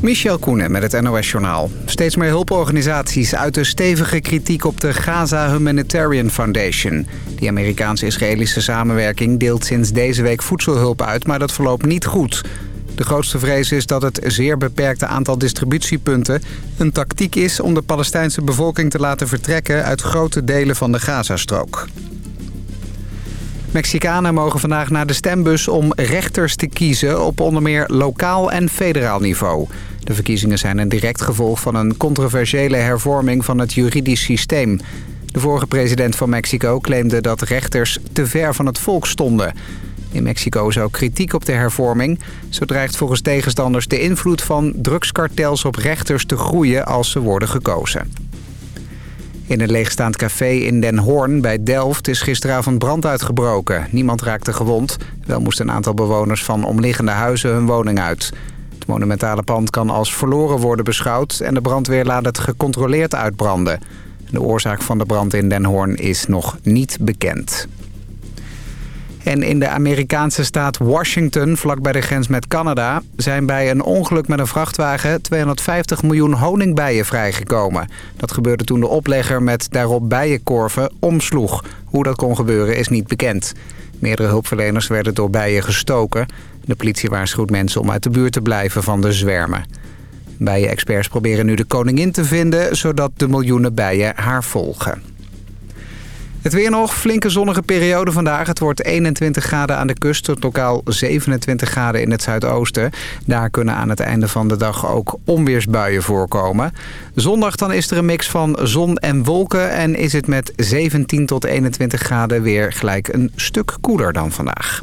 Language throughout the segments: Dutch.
Michel Koenen met het NOS-journaal. Steeds meer hulporganisaties uiten stevige kritiek op de Gaza Humanitarian Foundation. Die Amerikaans-Israëlische samenwerking deelt sinds deze week voedselhulp uit, maar dat verloopt niet goed. De grootste vrees is dat het zeer beperkte aantal distributiepunten... een tactiek is om de Palestijnse bevolking te laten vertrekken... uit grote delen van de Gazastrook. Mexicanen mogen vandaag naar de stembus om rechters te kiezen... op onder meer lokaal en federaal niveau. De verkiezingen zijn een direct gevolg van een controversiële hervorming van het juridisch systeem. De vorige president van Mexico claimde dat rechters te ver van het volk stonden... In Mexico is ook kritiek op de hervorming. Zo dreigt volgens tegenstanders de invloed van drugskartels op rechters te groeien als ze worden gekozen. In een leegstaand café in Den Hoorn bij Delft is gisteravond brand uitgebroken. Niemand raakte gewond. Wel moest een aantal bewoners van omliggende huizen hun woning uit. Monumentale pand kan als verloren worden beschouwd... en de brandweer laat het gecontroleerd uitbranden. De oorzaak van de brand in Den Hoorn is nog niet bekend. En in de Amerikaanse staat Washington, vlakbij de grens met Canada... zijn bij een ongeluk met een vrachtwagen 250 miljoen honingbijen vrijgekomen. Dat gebeurde toen de oplegger met daarop bijenkorven omsloeg. Hoe dat kon gebeuren is niet bekend. Meerdere hulpverleners werden door bijen gestoken. De politie waarschuwt mensen om uit de buurt te blijven van de zwermen. Bijenexperts proberen nu de koningin te vinden... zodat de miljoenen bijen haar volgen. Het weer nog, flinke zonnige periode vandaag. Het wordt 21 graden aan de kust tot lokaal 27 graden in het zuidoosten. Daar kunnen aan het einde van de dag ook onweersbuien voorkomen. Zondag dan is er een mix van zon en wolken... en is het met 17 tot 21 graden weer gelijk een stuk koeler dan vandaag.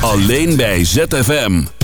Alleen bij ZFM.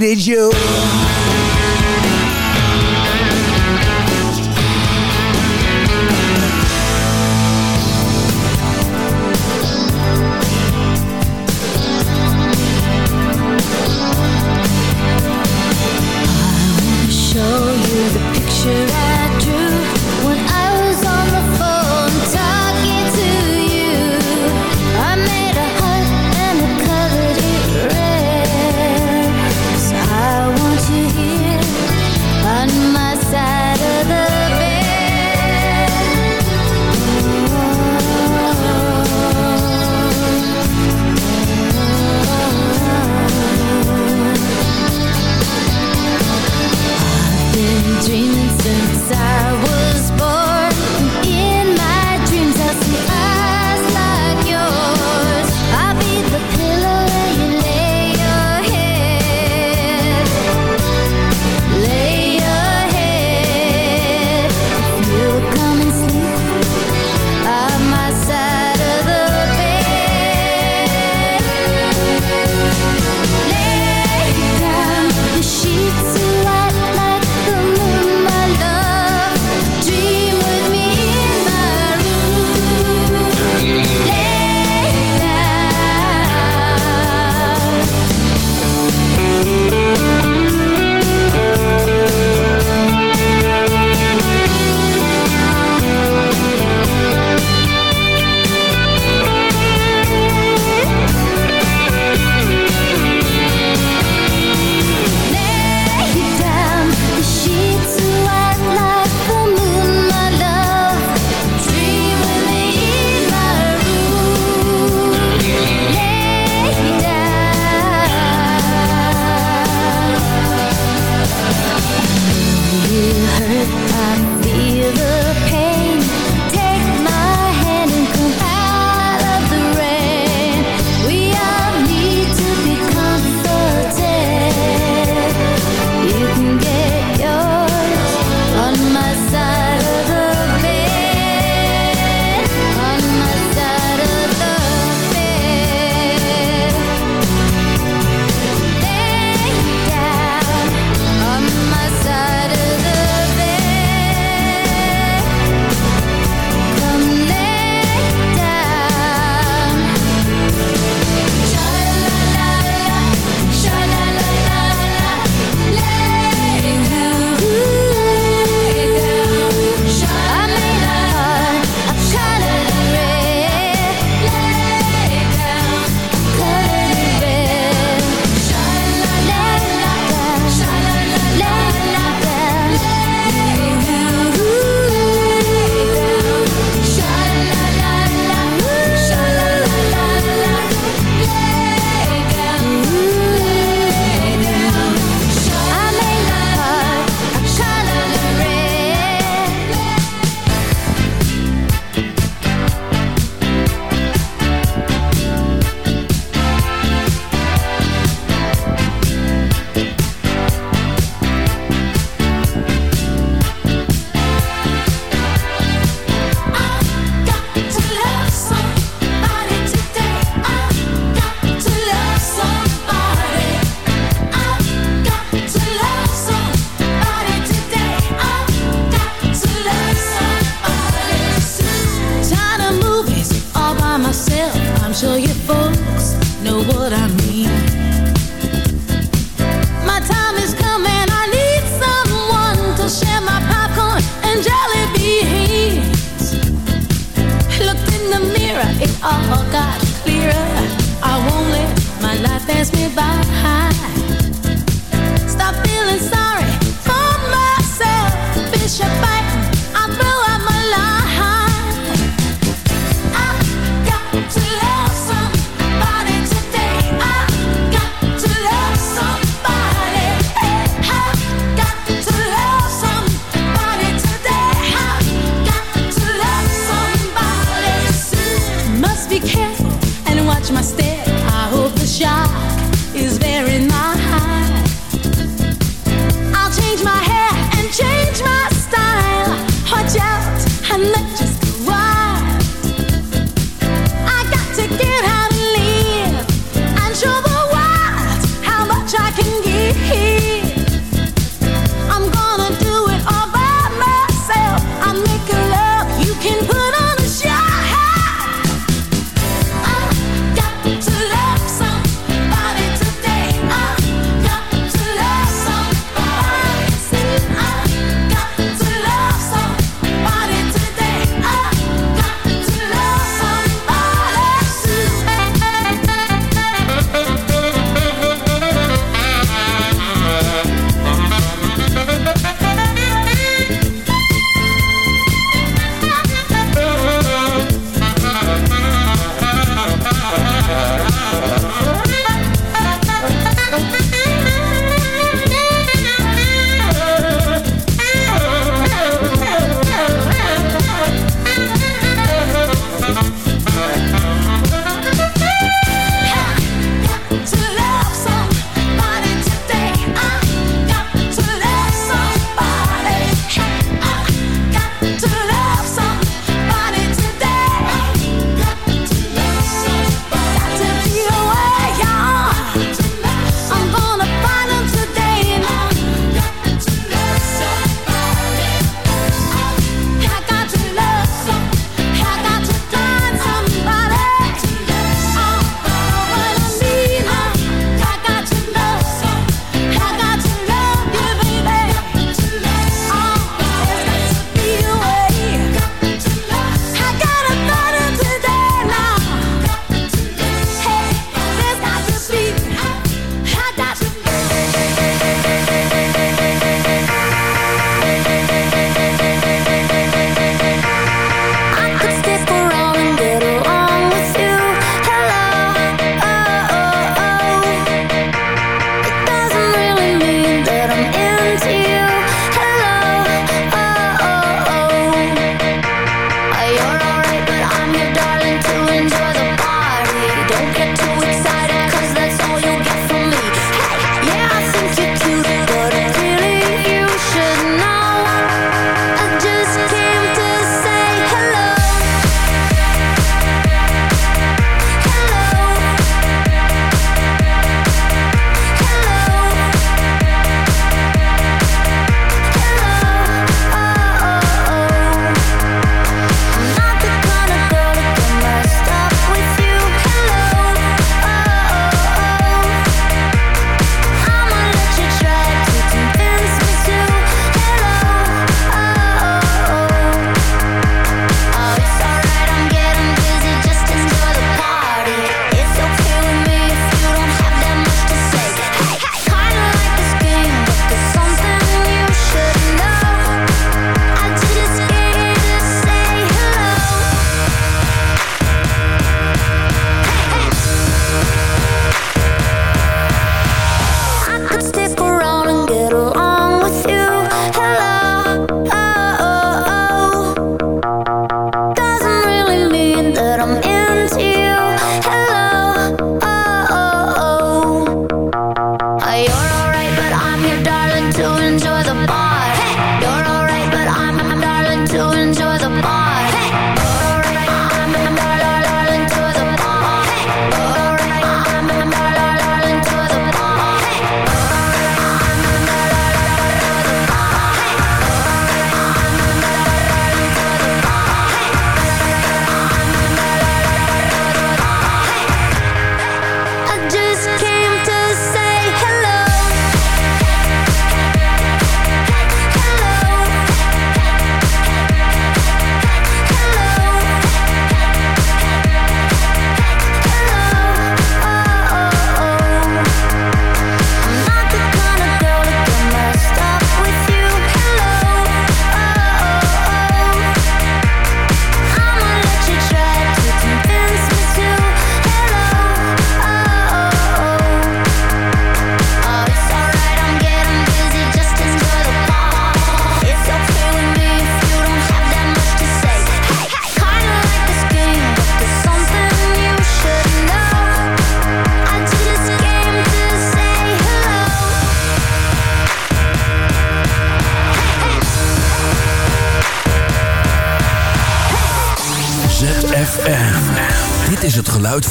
needed you. much mistake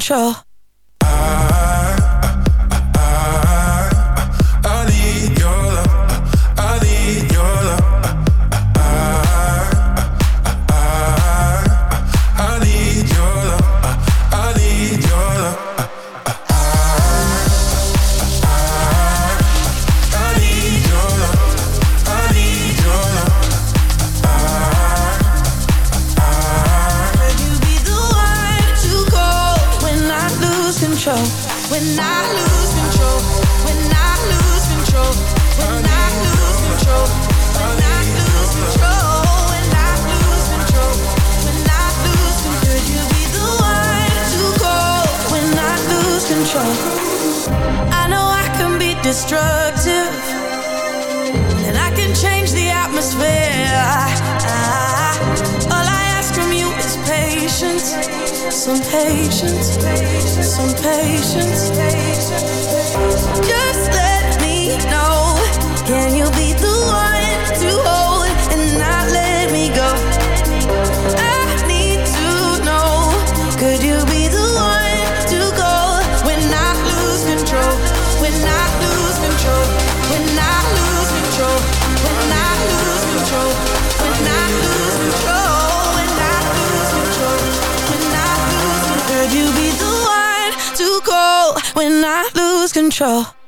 Control lose control.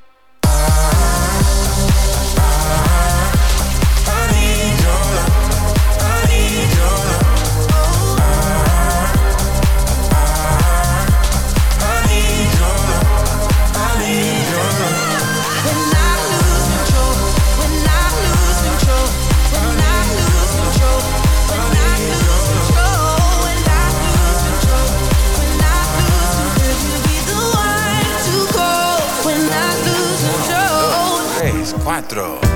nuestro.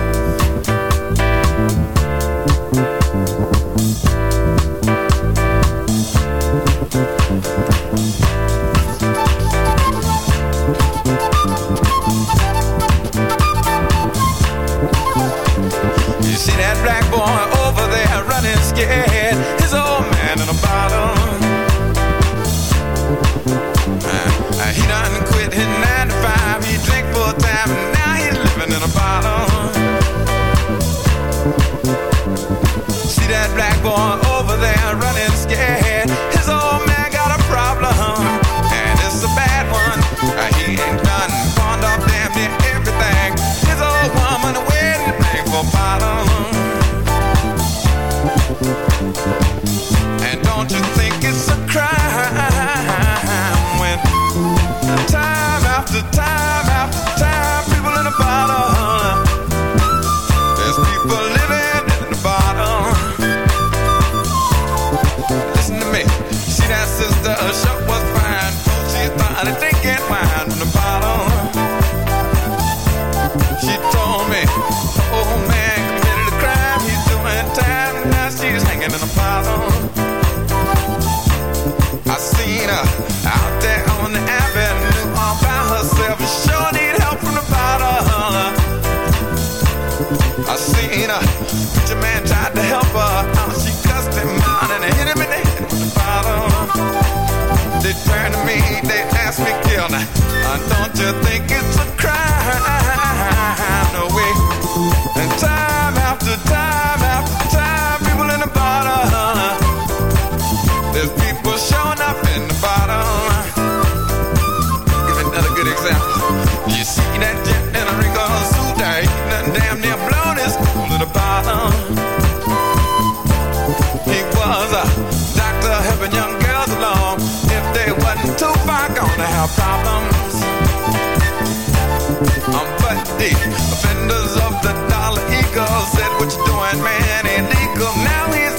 time after time. Gonna have problems. Um, but the offenders of the dollar eagle said, what you doing, man, illegal. Now he's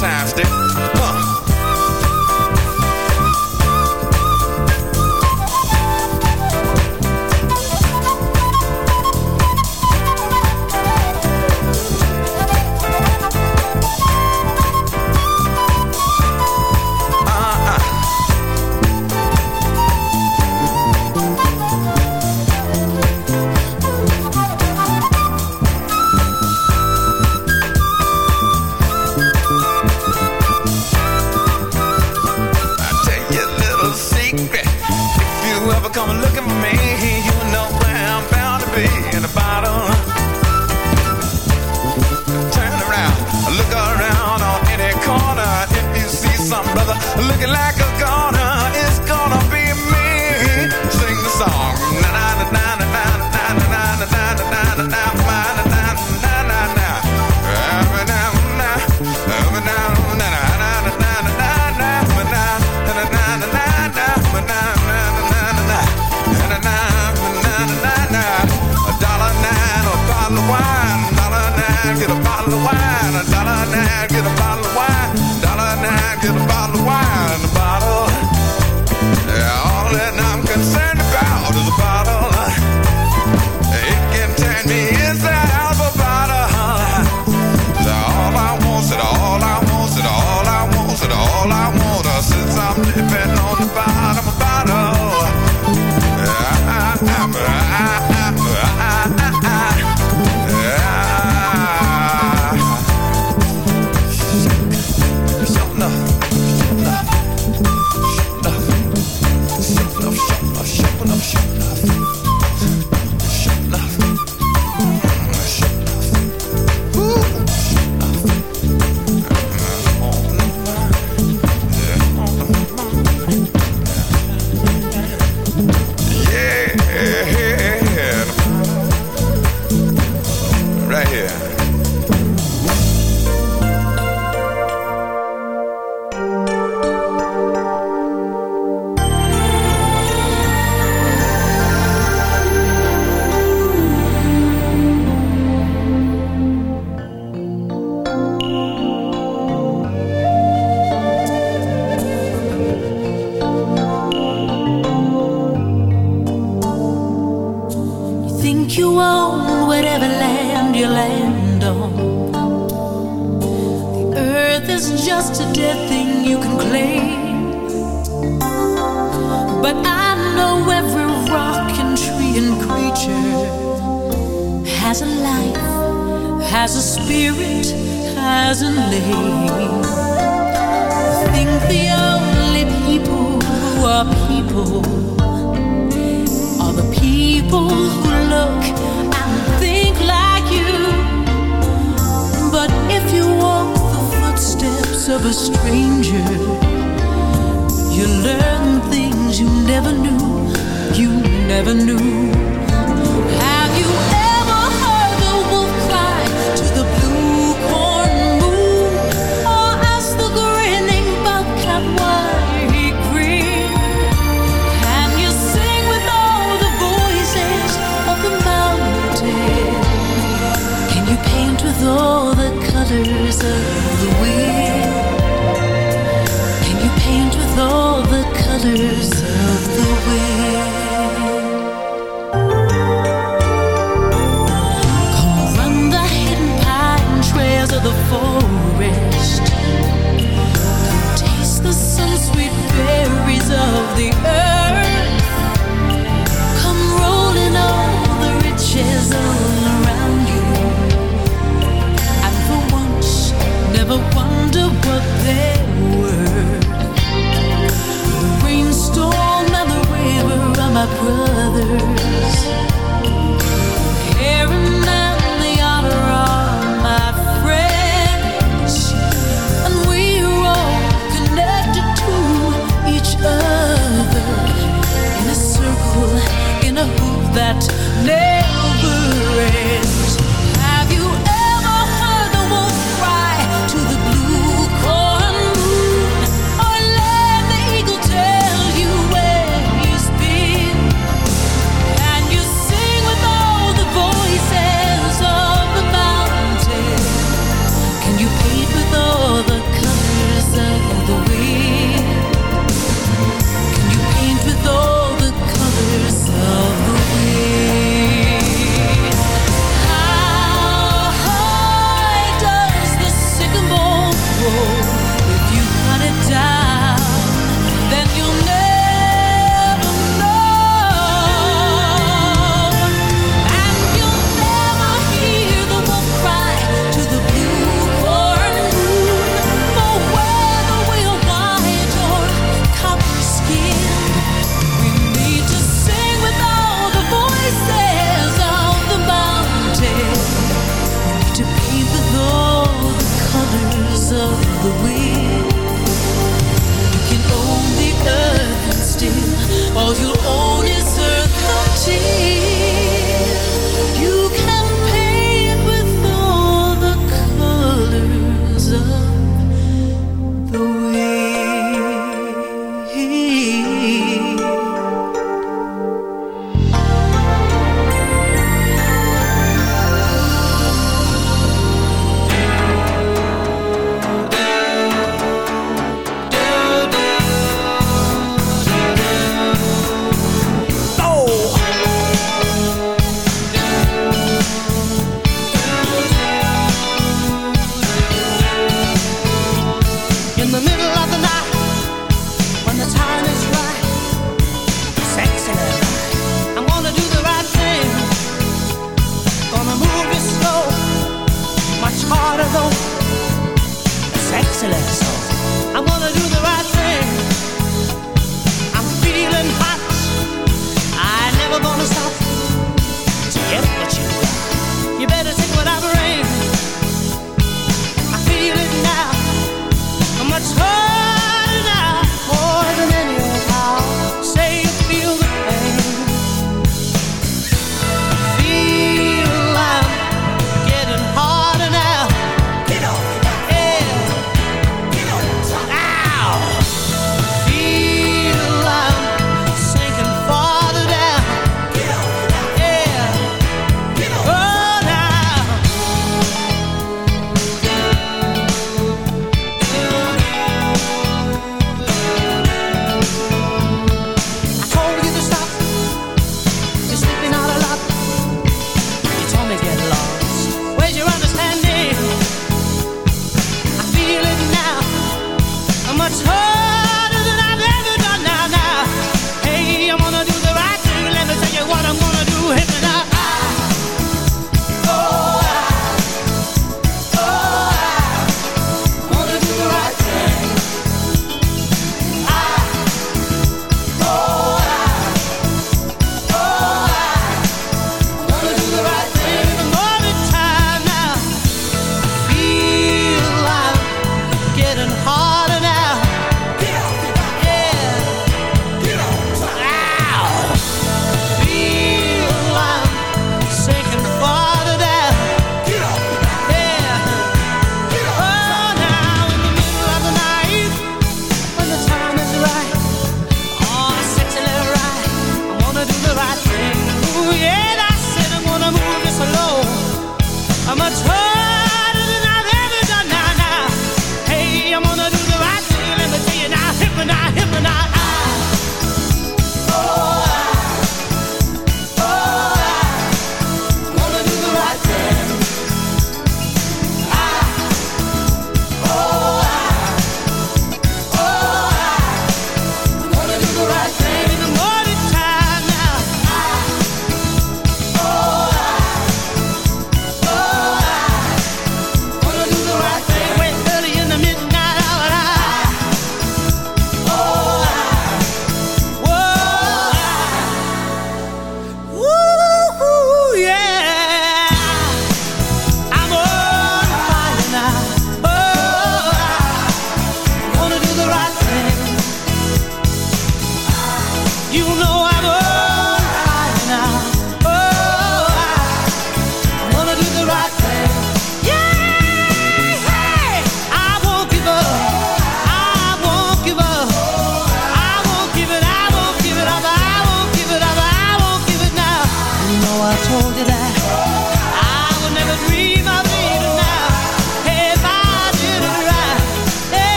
times, Dick. answers brother.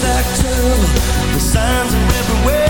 stacked up, the signs are everywhere.